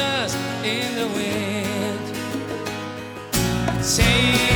dust in the wind. Say.